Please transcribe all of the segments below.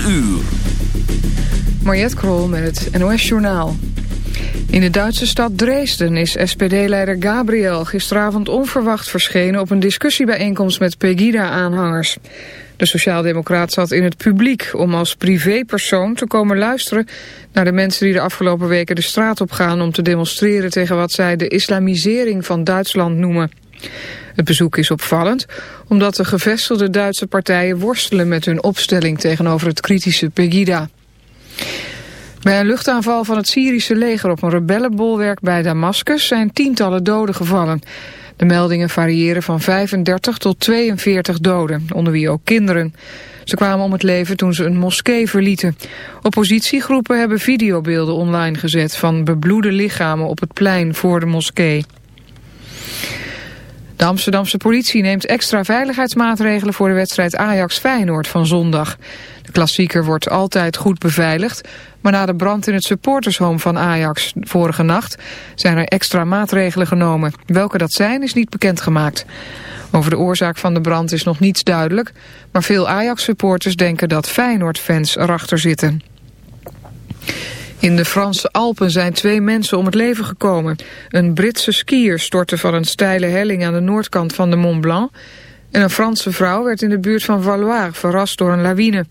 4 uur. Mariette Krol met het NOS Journaal. In de Duitse stad Dresden is SPD-leider Gabriel gisteravond onverwacht verschenen op een discussiebijeenkomst met Pegida-aanhangers. De sociaaldemocraat zat in het publiek om als privépersoon te komen luisteren naar de mensen die de afgelopen weken de straat op gaan om te demonstreren tegen wat zij de islamisering van Duitsland noemen. Het bezoek is opvallend omdat de gevestigde Duitse partijen worstelen met hun opstelling tegenover het kritische Pegida. Bij een luchtaanval van het Syrische leger op een rebellenbolwerk bij Damascus zijn tientallen doden gevallen. De meldingen variëren van 35 tot 42 doden, onder wie ook kinderen. Ze kwamen om het leven toen ze een moskee verlieten. Oppositiegroepen hebben videobeelden online gezet van bebloede lichamen op het plein voor de moskee. De Amsterdamse politie neemt extra veiligheidsmaatregelen voor de wedstrijd Ajax-Feyenoord van zondag. De klassieker wordt altijd goed beveiligd, maar na de brand in het supportershome van Ajax vorige nacht zijn er extra maatregelen genomen. Welke dat zijn is niet bekendgemaakt. Over de oorzaak van de brand is nog niets duidelijk, maar veel Ajax-supporters denken dat Feyenoord-fans erachter zitten. In de Franse Alpen zijn twee mensen om het leven gekomen. Een Britse skier stortte van een steile helling aan de noordkant van de Mont Blanc... en een Franse vrouw werd in de buurt van Valois verrast door een lawine.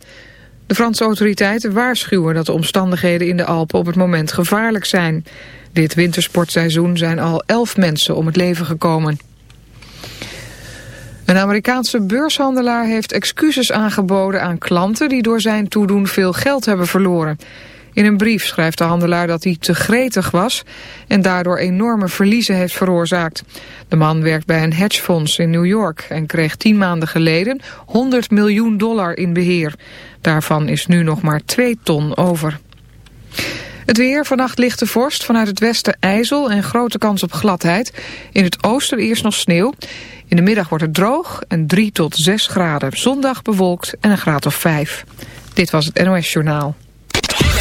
De Franse autoriteiten waarschuwen dat de omstandigheden in de Alpen op het moment gevaarlijk zijn. Dit wintersportseizoen zijn al elf mensen om het leven gekomen. Een Amerikaanse beurshandelaar heeft excuses aangeboden aan klanten die door zijn toedoen veel geld hebben verloren. In een brief schrijft de handelaar dat hij te gretig was en daardoor enorme verliezen heeft veroorzaakt. De man werkt bij een hedgefonds in New York en kreeg tien maanden geleden 100 miljoen dollar in beheer. Daarvan is nu nog maar 2 ton over. Het weer, vannacht lichte vorst, vanuit het westen ijzel en grote kans op gladheid. In het oosten eerst nog sneeuw. In de middag wordt het droog en 3 tot 6 graden. Zondag bewolkt en een graad of 5. Dit was het NOS Journaal.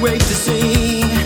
wait to see.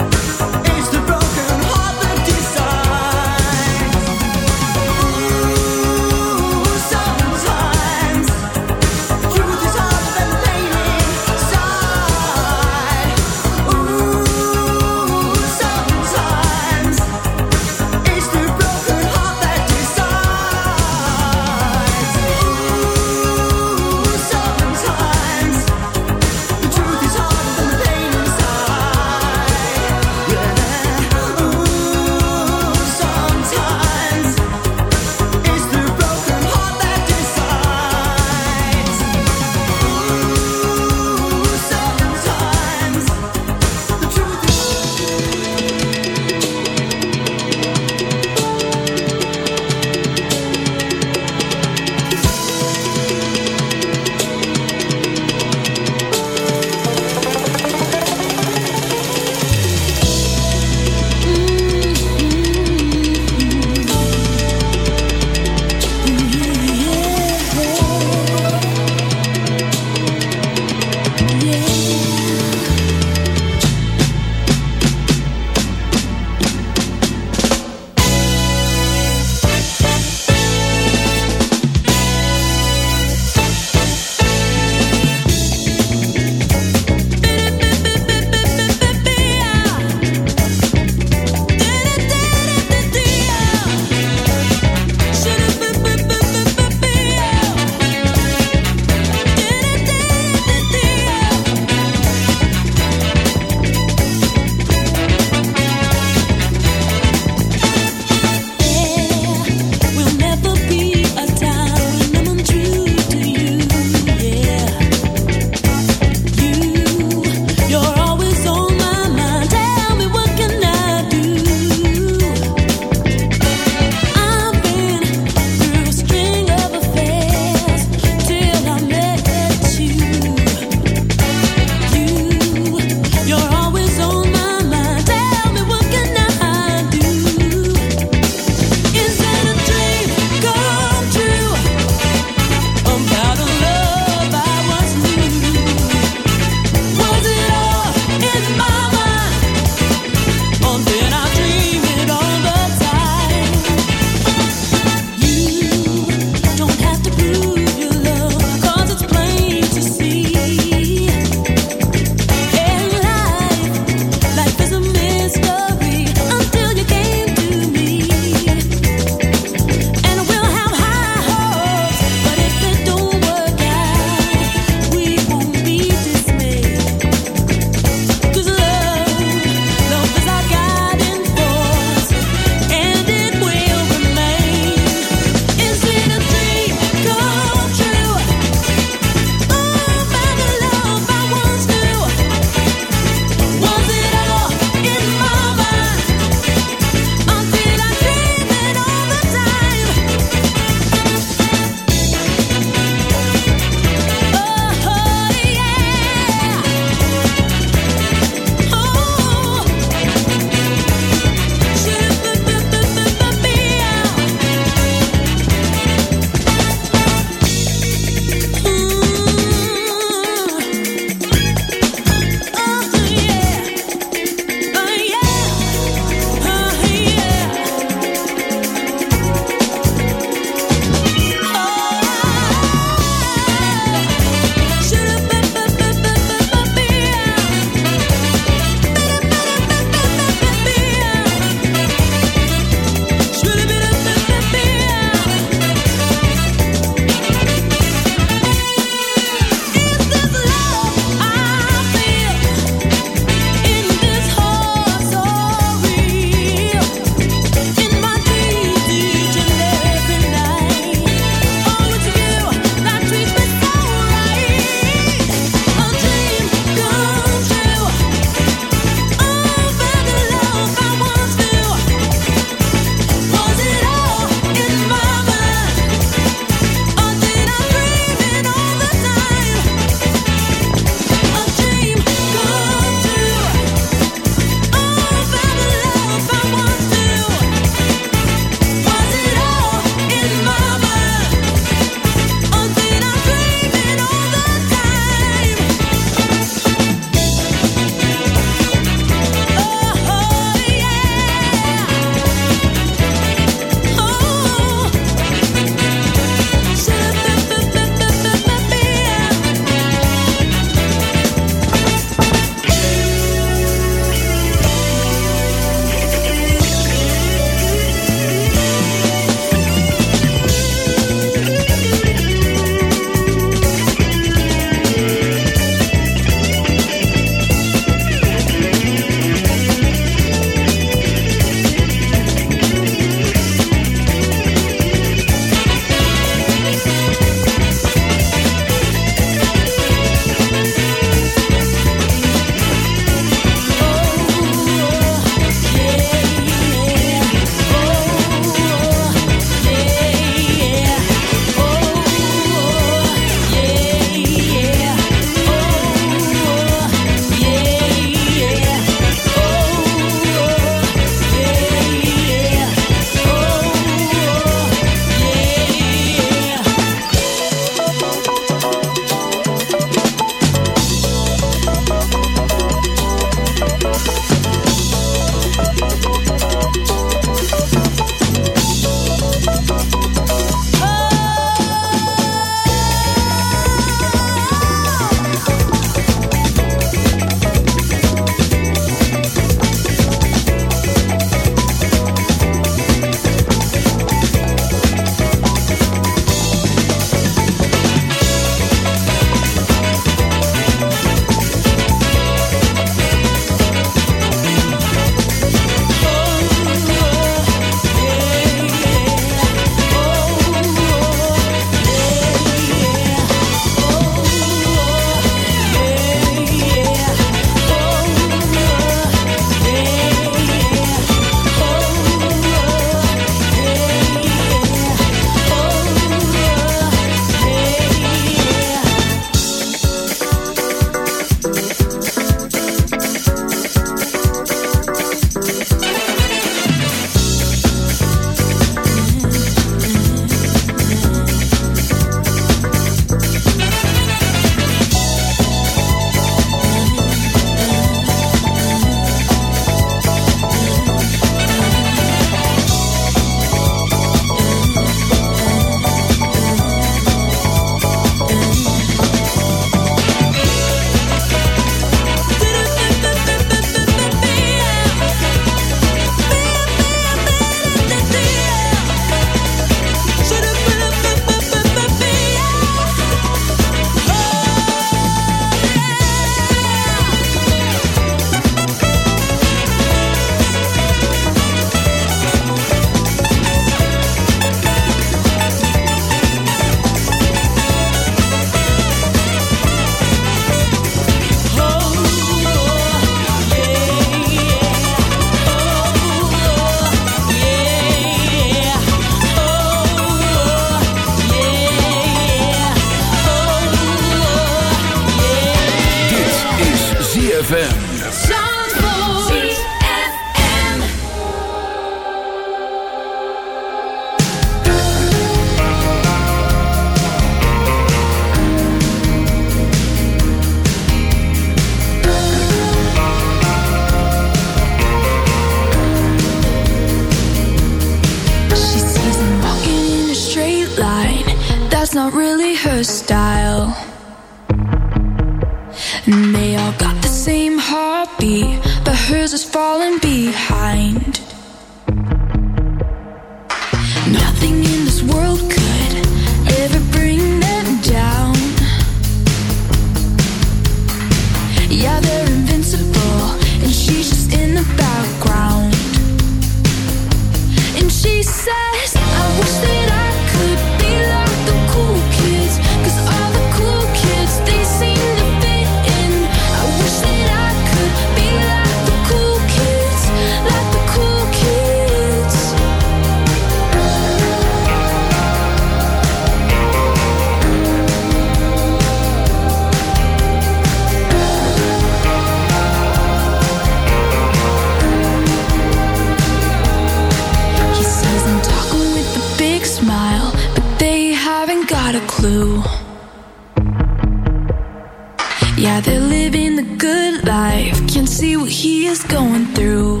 Through.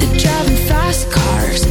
They're driving fast cars,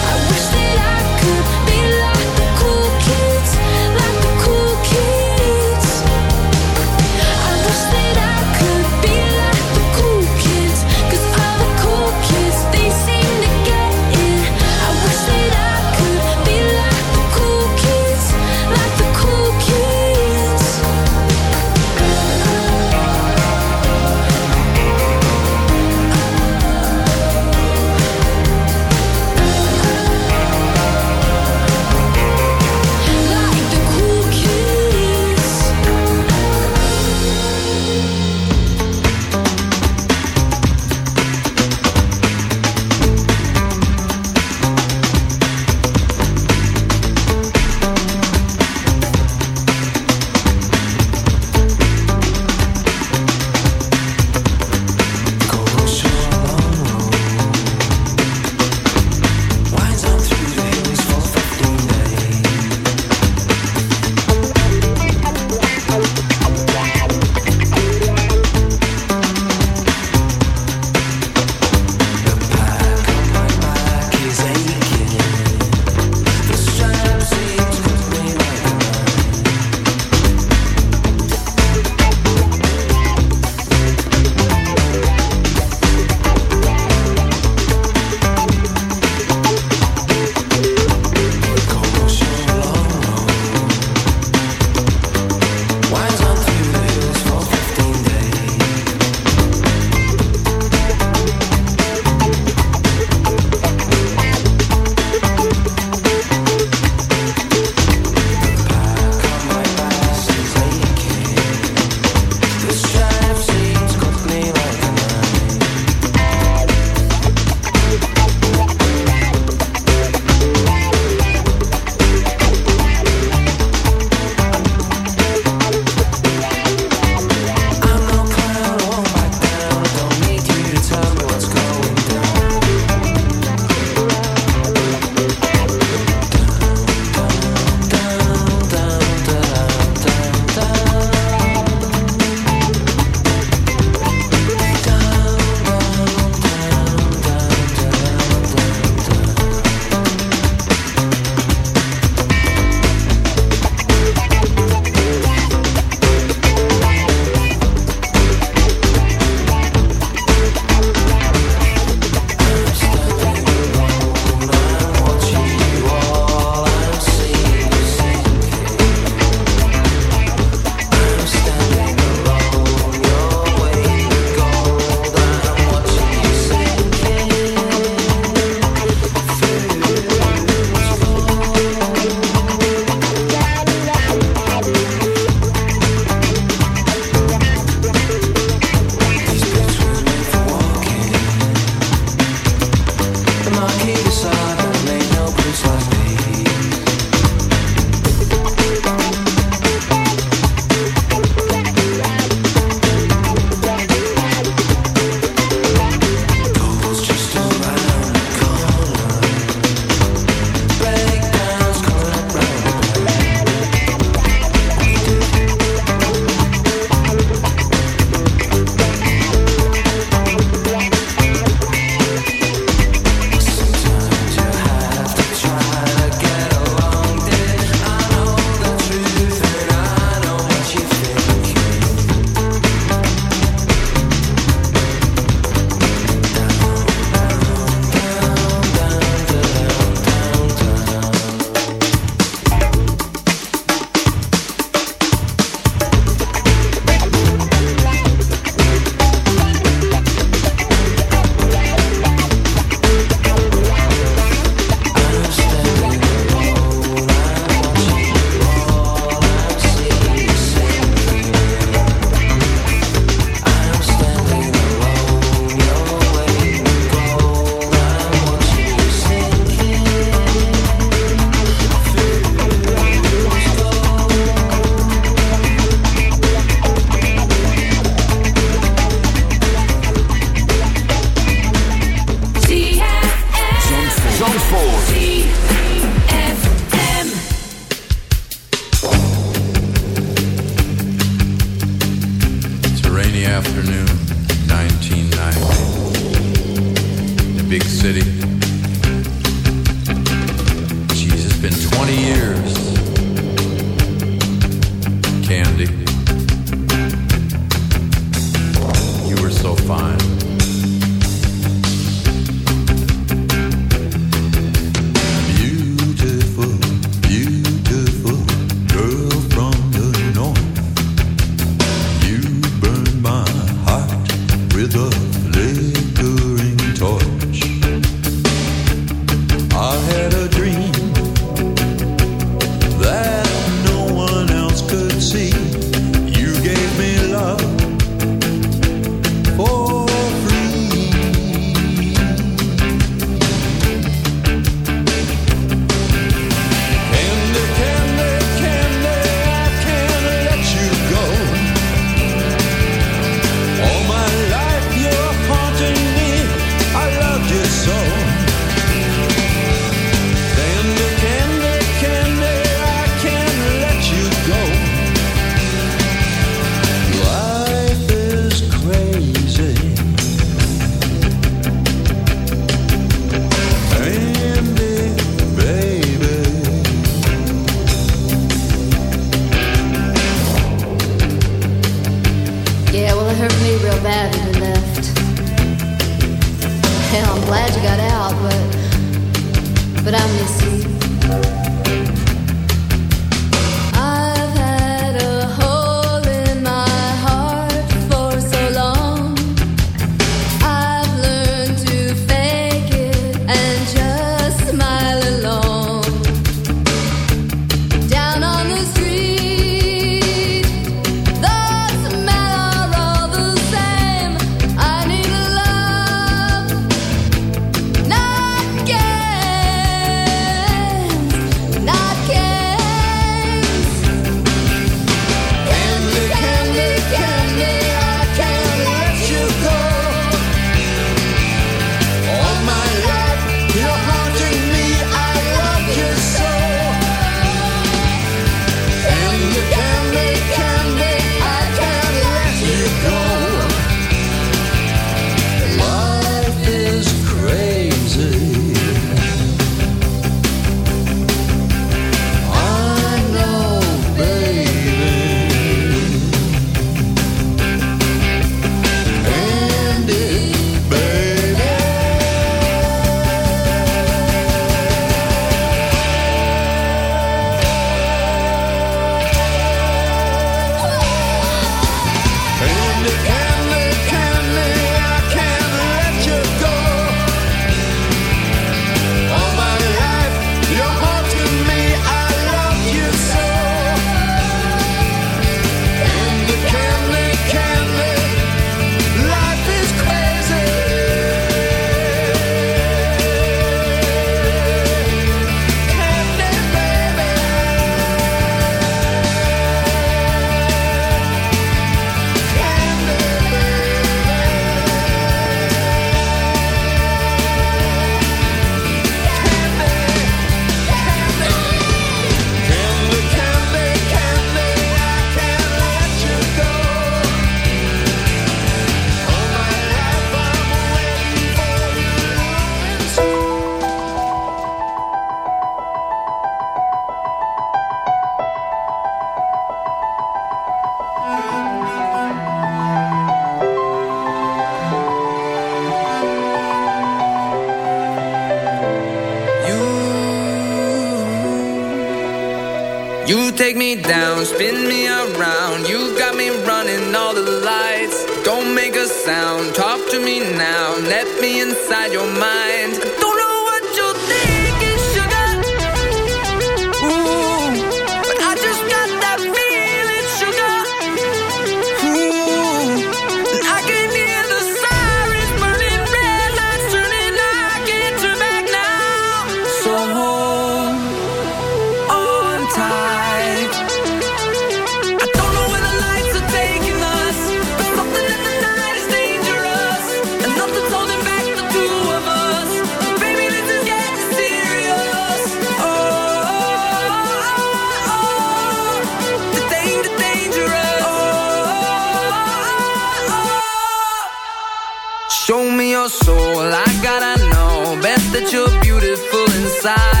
side.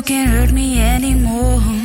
you can't hurt me anymore.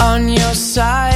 On your side